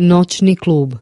Noćni klub.